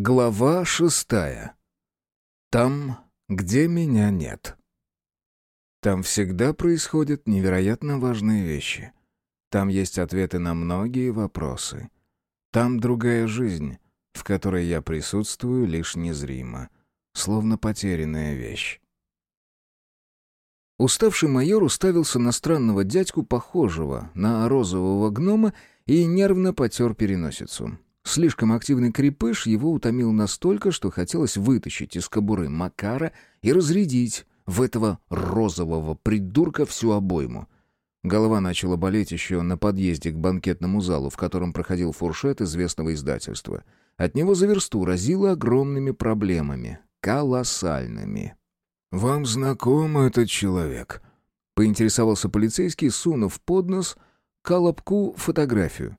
Глава шестая. Там, где меня нет. Там всегда происходят невероятно важные вещи. Там есть ответы на многие вопросы. Там другая жизнь, в которой я присутствую лишь незримо, словно потерянная вещь. Уставший майор уставился на странного дядьку, похожего на розового гнома, и нервно потер переносицу. Слишком активный крепыш его утомил настолько, что хотелось вытащить из кобуры Макара и разрядить в этого розового придурка всю обойму. Голова начала болеть еще на подъезде к банкетному залу, в котором проходил фуршет известного издательства. От него за версту разило огромными проблемами. Колоссальными. «Вам знаком этот человек?» — поинтересовался полицейский, сунув под нос колобку фотографию.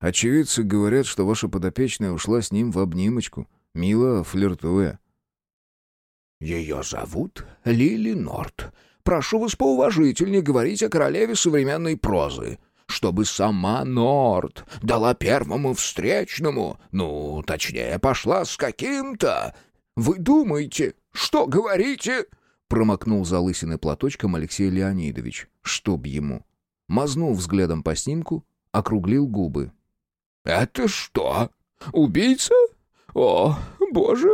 Очевидцы говорят, что ваша подопечная ушла с ним в обнимочку, мило флиртуя. «Ее зовут Лили Норт. Прошу вас поуважительнее говорить о королеве современной прозы. Чтобы сама Норт дала первому встречному, ну, точнее, пошла с каким-то. Вы думаете, что говорите?» Промокнул залысиной платочком Алексей Леонидович, чтоб ему. Мазнул взглядом по снимку, округлил губы. «Это что? Убийца? О, боже,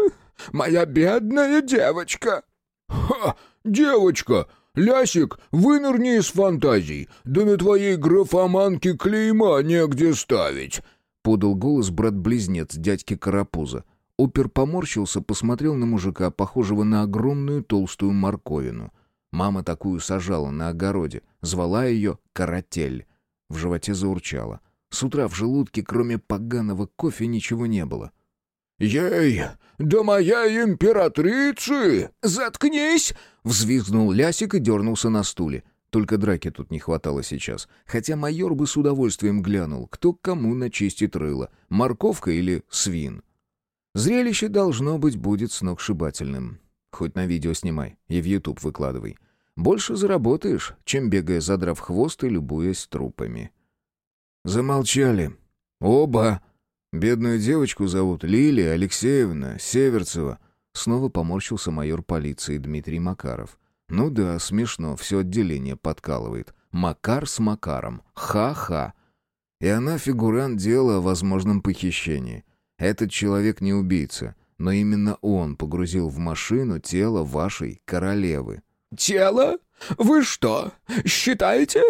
моя бедная девочка!» «Ха! Девочка! Лясик, вынырни из фантазий! Да на твоей графоманке клейма негде ставить!» Подал голос брат-близнец дядьки Карапуза. Опер поморщился, посмотрел на мужика, похожего на огромную толстую морковину. Мама такую сажала на огороде, звала ее Каратель. В животе заурчало. С утра в желудке, кроме поганого кофе, ничего не было. «Ей, да моя императрицы!» «Заткнись!» — взвизгнул Лясик и дернулся на стуле. Только драки тут не хватало сейчас. Хотя майор бы с удовольствием глянул, кто кому начистит рыло, морковка или свин. Зрелище, должно быть, будет сногсшибательным. Хоть на видео снимай и в YouTube выкладывай. Больше заработаешь, чем бегая задрав хвост и любуясь трупами. Замолчали. Оба. Бедную девочку зовут Лилия Алексеевна Северцева. Снова поморщился майор полиции Дмитрий Макаров. Ну да, смешно, все отделение подкалывает. Макар с Макаром. Ха-ха. И она фигурант дела о возможном похищении. Этот человек не убийца, но именно он погрузил в машину тело вашей королевы. «Тело? Вы что, считаете?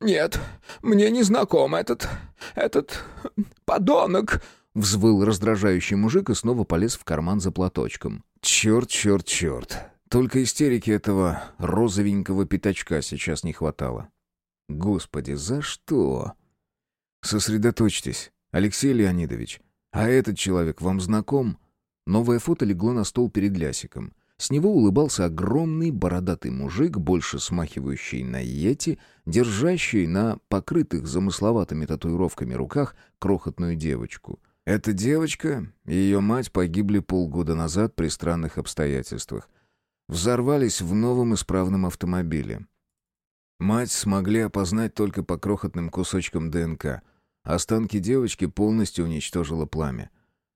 «Нет, мне не знаком этот... этот... подонок!» Взвыл раздражающий мужик и снова полез в карман за платочком. «Черт, черт, черт! Только истерики этого розовенького пятачка сейчас не хватало. Господи, за что?» «Сосредоточьтесь, Алексей Леонидович. А этот человек вам знаком?» Новое фото легло на стол перед Лясиком. С него улыбался огромный бородатый мужик, больше смахивающий на йети, держащий на покрытых замысловатыми татуировками руках крохотную девочку. Эта девочка и ее мать погибли полгода назад при странных обстоятельствах. Взорвались в новом исправном автомобиле. Мать смогли опознать только по крохотным кусочкам ДНК. Останки девочки полностью уничтожило пламя.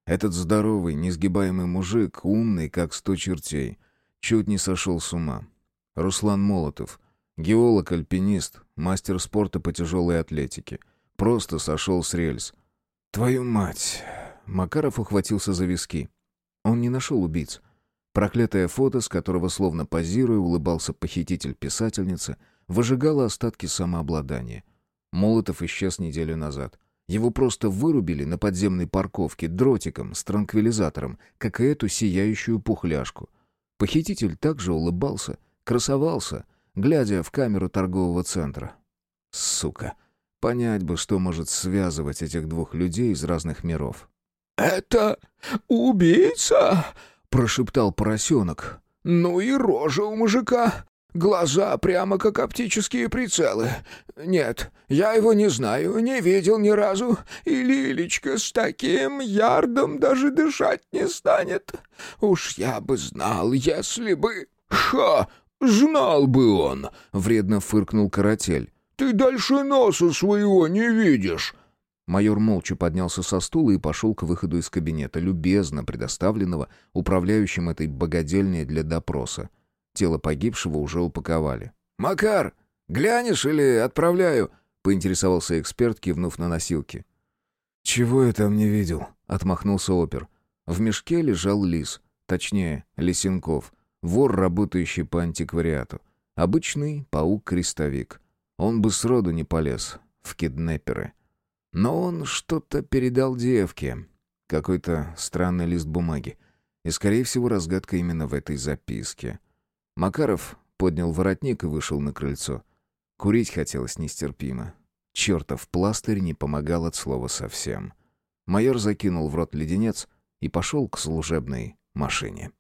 Этот здоровый, несгибаемый мужик, умный, как сто чертей, чуть не сошел с ума. Руслан Молотов, геолог-альпинист, мастер спорта по тяжелой атлетике. Просто сошел с рельс. Твою мать! Макаров ухватился за виски. Он не нашел убийц. Проклятое фото, с которого, словно позируя, улыбался похититель писательницы, выжигало остатки самообладания. Молотов исчез неделю назад. Его просто вырубили на подземной парковке дротиком с транквилизатором, как и эту сияющую пухляшку. Похититель также улыбался, красовался, глядя в камеру торгового центра. Сука. Понять бы, что может связывать этих двух людей из разных миров. «Это убийца!» — прошептал поросенок. «Ну и рожа у мужика! Глаза прямо как оптические прицелы. Нет, я его не знаю, не видел ни разу. И Лилечка с таким ярдом даже дышать не станет. Уж я бы знал, если бы... Ха! Знал бы он!» — вредно фыркнул каратель. «Ты дальше носа своего не видишь!» Майор молча поднялся со стула и пошел к выходу из кабинета, любезно предоставленного управляющим этой богадельней для допроса. Тело погибшего уже упаковали. «Макар, глянешь или отправляю?» — поинтересовался эксперт, кивнув на носилки. «Чего я там не видел?» — отмахнулся опер. В мешке лежал лис, точнее, лисенков, вор, работающий по антиквариату. Обычный паук-крестовик. Он бы сроду не полез в киднеперы. Но он что-то передал девке. Какой-то странный лист бумаги. И, скорее всего, разгадка именно в этой записке. Макаров поднял воротник и вышел на крыльцо. Курить хотелось нестерпимо. Чертов пластырь не помогал от слова совсем. Майор закинул в рот леденец и пошел к служебной машине.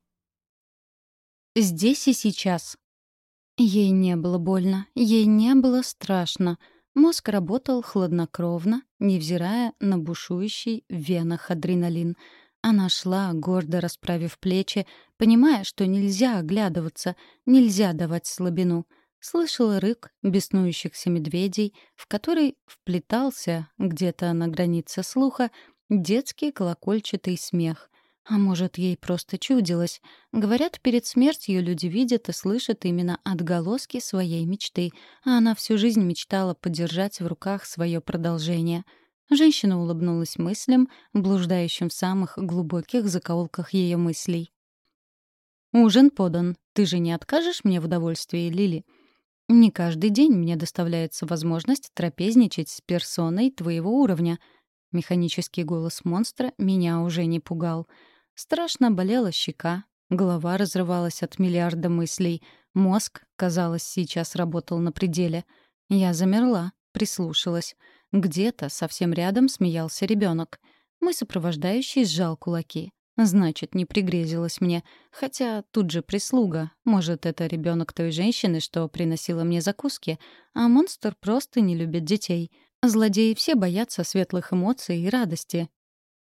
Здесь и сейчас. Ей не было больно, ей не было страшно. Мозг работал хладнокровно, невзирая на бушующий в венах адреналин. Она шла, гордо расправив плечи, понимая, что нельзя оглядываться, нельзя давать слабину. Слышала рык беснующихся медведей, в который вплетался где-то на границе слуха детский колокольчатый смех. А может, ей просто чудилось. Говорят, перед смертью люди видят и слышат именно отголоски своей мечты, а она всю жизнь мечтала подержать в руках свое продолжение. Женщина улыбнулась мыслям, блуждающим в самых глубоких закоулках ее мыслей. «Ужин подан. Ты же не откажешь мне в удовольствии, Лили?» «Не каждый день мне доставляется возможность трапезничать с персоной твоего уровня». Механический голос монстра меня уже не пугал — Страшно болела щека, голова разрывалась от миллиарда мыслей, мозг, казалось, сейчас работал на пределе. Я замерла, прислушалась. Где-то совсем рядом смеялся ребенок. Мой сопровождающий сжал кулаки. Значит, не пригрезилось мне. Хотя тут же прислуга. Может, это ребенок той женщины, что приносила мне закуски. А монстр просто не любит детей. Злодеи все боятся светлых эмоций и радости.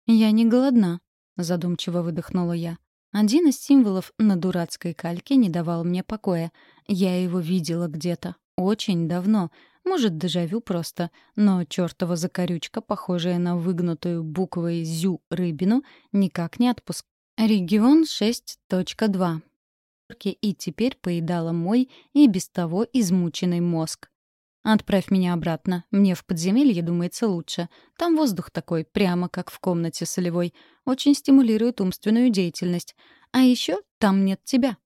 Я не голодна. — задумчиво выдохнула я. Один из символов на дурацкой кальке не давал мне покоя. Я его видела где-то. Очень давно. Может, дежавю просто. Но чертова закорючка, похожая на выгнутую буквой «зю» рыбину, никак не отпускала. Регион 6.2. И теперь поедала мой и без того измученный мозг. Отправь меня обратно. Мне в подземелье думается лучше. Там воздух такой, прямо как в комнате солевой. Очень стимулирует умственную деятельность. А еще там нет тебя.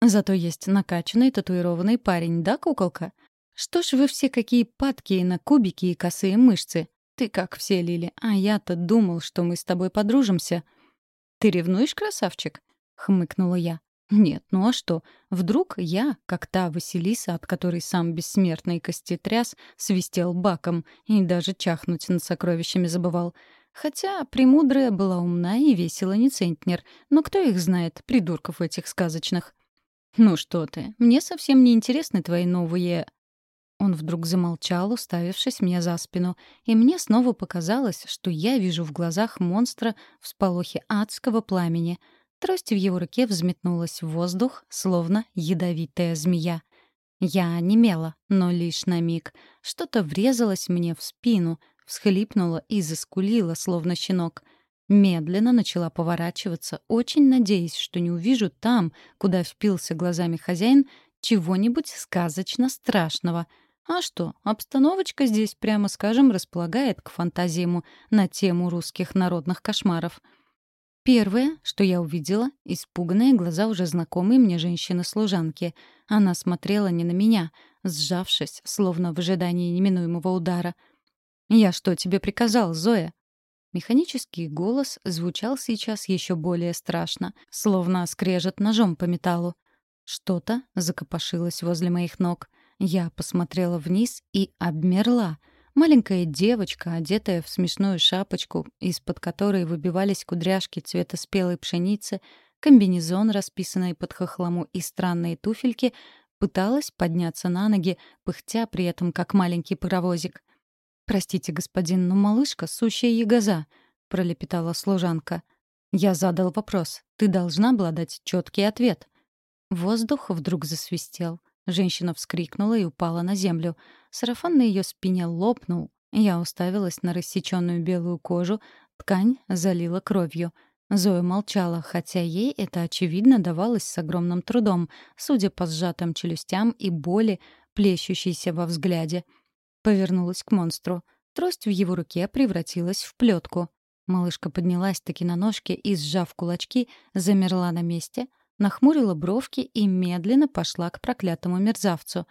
Зато есть накачанный татуированный парень, да, куколка? Что ж вы все какие падкие на кубики и косые мышцы? Ты как все, Лили, а я-то думал, что мы с тобой подружимся. Ты ревнуешь, красавчик? Хмыкнула я. Нет, ну а что? Вдруг я, как та Василиса, от которой сам бессмертный костетряс, свистел баком и даже чахнуть над сокровищами забывал. Хотя Премудрая была умна и весела не центнер, но кто их знает, придурков этих сказочных? «Ну что ты, мне совсем не интересны твои новые...» Он вдруг замолчал, уставившись мне за спину, и мне снова показалось, что я вижу в глазах монстра всполохи адского пламени — Трость в его руке взметнулась в воздух, словно ядовитая змея. Я немела, но лишь на миг. Что-то врезалось мне в спину, всхлипнуло и заскулило, словно щенок. Медленно начала поворачиваться, очень надеясь, что не увижу там, куда впился глазами хозяин, чего-нибудь сказочно страшного. А что, обстановочка здесь, прямо скажем, располагает к фантазиям на тему русских народных кошмаров — Первое, что я увидела, испуганные глаза уже знакомой мне женщины-служанки. Она смотрела не на меня, сжавшись, словно в ожидании неминуемого удара. «Я что тебе приказал, Зоя?» Механический голос звучал сейчас еще более страшно, словно скрежет ножом по металлу. Что-то закопошилось возле моих ног. Я посмотрела вниз и обмерла — Маленькая девочка, одетая в смешную шапочку, из-под которой выбивались кудряшки цвета спелой пшеницы, комбинезон, расписанный под хохлому и странные туфельки, пыталась подняться на ноги, пыхтя при этом как маленький паровозик. «Простите, господин, но малышка — сущая ягоза», — пролепетала служанка. Я задал вопрос. «Ты должна была дать четкий ответ». Воздух вдруг засвистел. Женщина вскрикнула и упала на землю. Сарафан на ее спине лопнул. Я уставилась на рассеченную белую кожу, ткань залила кровью. Зоя молчала, хотя ей это, очевидно, давалось с огромным трудом, судя по сжатым челюстям и боли, плещущейся во взгляде. Повернулась к монстру. Трость в его руке превратилась в плетку. Малышка поднялась таки на ножки и, сжав кулачки, замерла на месте, нахмурила бровки и медленно пошла к проклятому мерзавцу.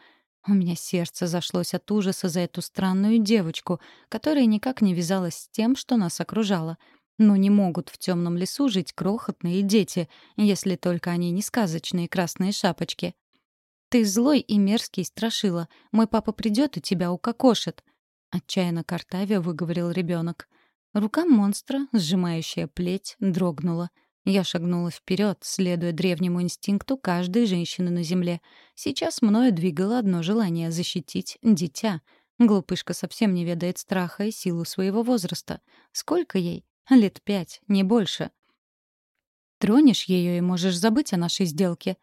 У меня сердце зашлось от ужаса за эту странную девочку, которая никак не вязалась с тем, что нас окружало. Но не могут в темном лесу жить крохотные дети, если только они не сказочные красные шапочки. «Ты злой и мерзкий страшила. Мой папа придет и тебя укокошит», — отчаянно картавя выговорил ребенок. Рука монстра, сжимающая плеть, дрогнула. Я шагнула вперед, следуя древнему инстинкту каждой женщины на земле. Сейчас мною двигало одно желание — защитить дитя. Глупышка совсем не ведает страха и силу своего возраста. Сколько ей? Лет пять, не больше. Тронешь ее и можешь забыть о нашей сделке.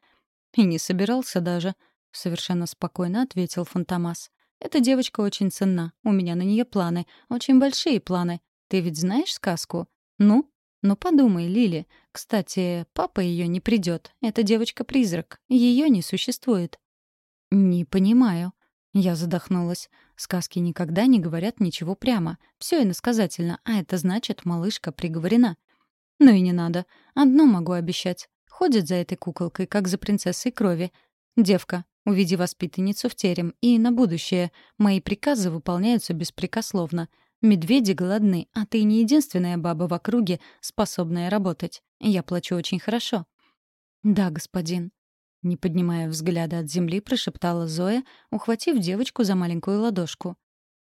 И не собирался даже, — совершенно спокойно ответил Фантомас. Эта девочка очень ценна. У меня на нее планы, очень большие планы. Ты ведь знаешь сказку? Ну? Ну подумай, Лили. Кстати, папа ее не придет. Эта девочка-призрак. Ее не существует. Не понимаю. Я задохнулась. Сказки никогда не говорят ничего прямо. Все иносказательно, а это значит, малышка приговорена. Ну и не надо. Одно могу обещать. Ходит за этой куколкой, как за принцессой крови. Девка, уведи воспитанницу в терем. И на будущее. Мои приказы выполняются беспрекословно. Медведи голодны, а ты не единственная баба в округе, способная работать. Я плачу очень хорошо». «Да, господин». Не поднимая взгляда от земли, прошептала Зоя, ухватив девочку за маленькую ладошку.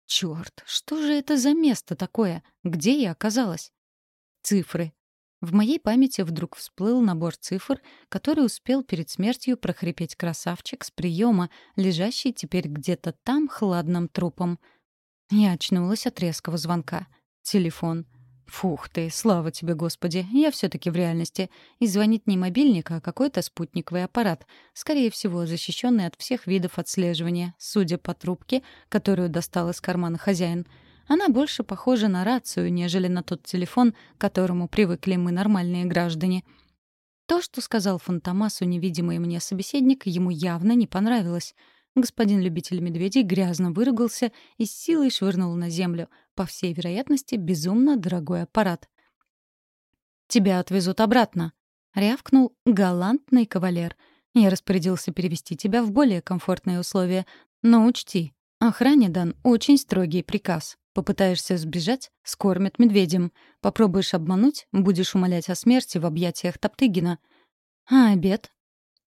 «Чёрт, что же это за место такое? Где я оказалась?» «Цифры». В моей памяти вдруг всплыл набор цифр, который успел перед смертью прохрипеть красавчик с приема, лежащий теперь где-то там хладным трупом — я очнулась от резкого звонка. Телефон. Фух ты, слава тебе, Господи, я все-таки в реальности. И звонит не мобильник, а какой-то спутниковый аппарат, скорее всего, защищенный от всех видов отслеживания, судя по трубке, которую достал из кармана хозяин. Она больше похожа на рацию, нежели на тот телефон, к которому привыкли мы нормальные граждане. То, что сказал Фантомасу невидимый мне собеседник, ему явно не понравилось — Господин любитель медведей грязно выругался и с силой швырнул на землю, по всей вероятности, безумно дорогой аппарат. «Тебя отвезут обратно», — рявкнул галантный кавалер. «Я распорядился перевести тебя в более комфортные условия. Но учти, охране дан очень строгий приказ. Попытаешься сбежать — скормят медведем. Попробуешь обмануть — будешь умолять о смерти в объятиях Топтыгина. А обед?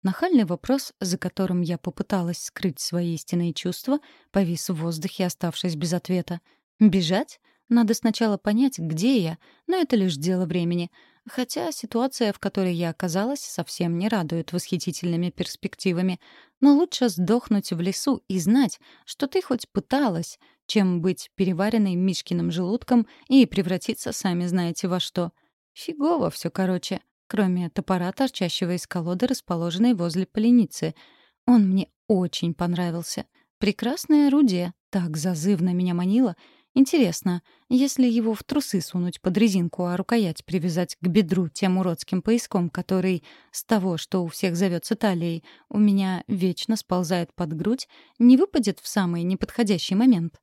Нахальный вопрос, за которым я попыталась скрыть свои истинные чувства, повис в воздухе, оставшись без ответа. «Бежать? Надо сначала понять, где я, но это лишь дело времени. Хотя ситуация, в которой я оказалась, совсем не радует восхитительными перспективами. Но лучше сдохнуть в лесу и знать, что ты хоть пыталась, чем быть переваренной Мишкиным желудком и превратиться сами знаете во что. Фигово все короче кроме топора, торчащего из колоды, расположенной возле поленицы. Он мне очень понравился. Прекрасное орудие, так зазывно меня манило. Интересно, если его в трусы сунуть под резинку, а рукоять привязать к бедру тем уродским пояском, который с того, что у всех зовется талией, у меня вечно сползает под грудь, не выпадет в самый неподходящий момент?